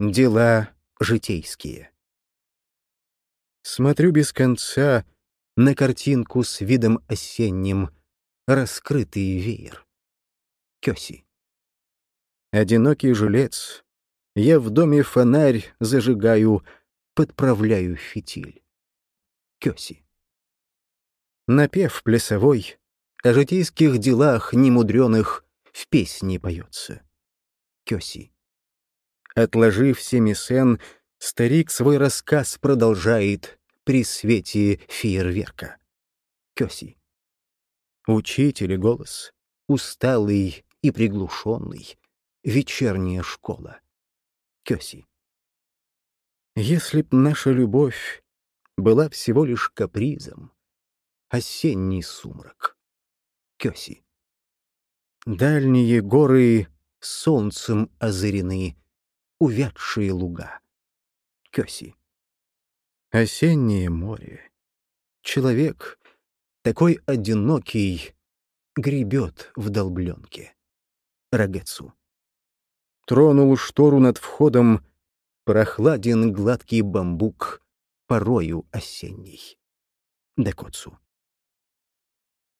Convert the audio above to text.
Дела житейские. Смотрю без конца на картинку с видом осенним, раскрытый веер. Кёси. Одинокий жилец. Я в доме фонарь зажигаю, подправляю фитиль. Кёси. Напев плясовой, о житейских делах немудреных в песне поется. Кёси. Отложив семисен, старик свой рассказ продолжает при свете фейерверка. Кёси. Учитель голос, усталый и приглушенный, вечерняя школа. Кёси. Если б наша любовь была всего лишь капризом, осенний сумрак. Кёси. Дальние горы солнцем озарены, увядшие луга. Кёси. Осеннее море. Человек, такой одинокий, гребет в долбленке. Рагецу. Тронул штору над входом, прохладен гладкий бамбук, порою осенний. Декоцу.